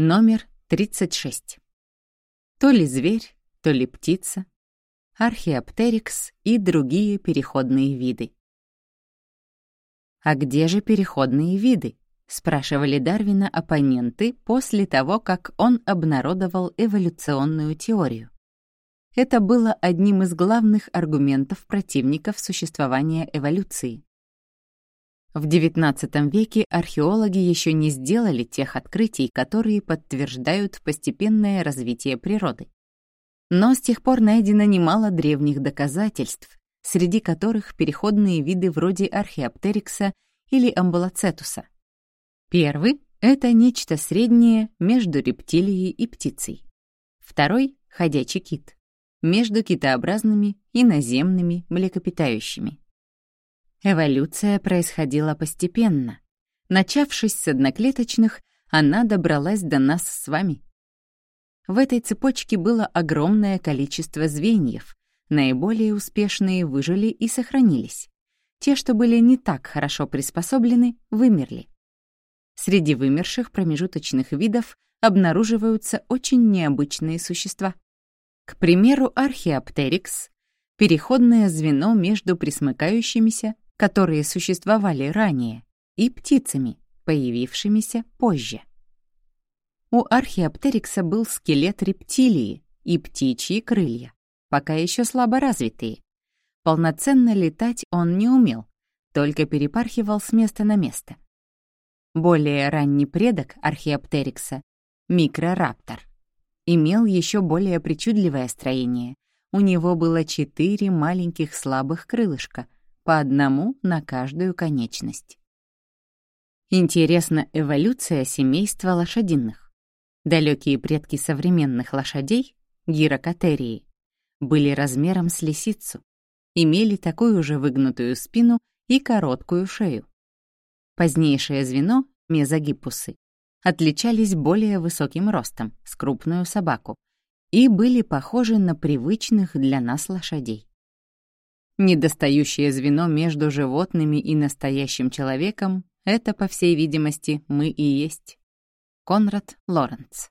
Номер 36. То ли зверь, то ли птица, археоптерикс и другие переходные виды. «А где же переходные виды?» — спрашивали Дарвина оппоненты после того, как он обнародовал эволюционную теорию. Это было одним из главных аргументов противников существования эволюции. В XIX веке археологи еще не сделали тех открытий, которые подтверждают постепенное развитие природы. Но с тех пор найдено немало древних доказательств, среди которых переходные виды вроде археоптерикса или амбулацетуса. Первый — это нечто среднее между рептилией и птицей. Второй — ходячий кит, между китообразными и наземными млекопитающими. Эволюция происходила постепенно. Начавшись с одноклеточных, она добралась до нас с вами. В этой цепочке было огромное количество звеньев, наиболее успешные выжили и сохранились. Те, что были не так хорошо приспособлены, вымерли. Среди вымерших промежуточных видов обнаруживаются очень необычные существа. К примеру, археоптерикс — переходное звено между присмыкающимися которые существовали ранее, и птицами, появившимися позже. У археоптерикса был скелет рептилии и птичьи крылья, пока еще слабо развитые. Полноценно летать он не умел, только перепархивал с места на место. Более ранний предок археоптерикса, микрораптор, имел еще более причудливое строение. У него было четыре маленьких слабых крылышка — по одному на каждую конечность. Интересна эволюция семейства лошадиных. Далекие предки современных лошадей, гирокотерии, были размером с лисицу, имели такую же выгнутую спину и короткую шею. Позднейшее звено, мезогиппусы, отличались более высоким ростом, с крупную собаку, и были похожи на привычных для нас лошадей. Недостающее звено между животными и настоящим человеком — это, по всей видимости, мы и есть. Конрад Лоренц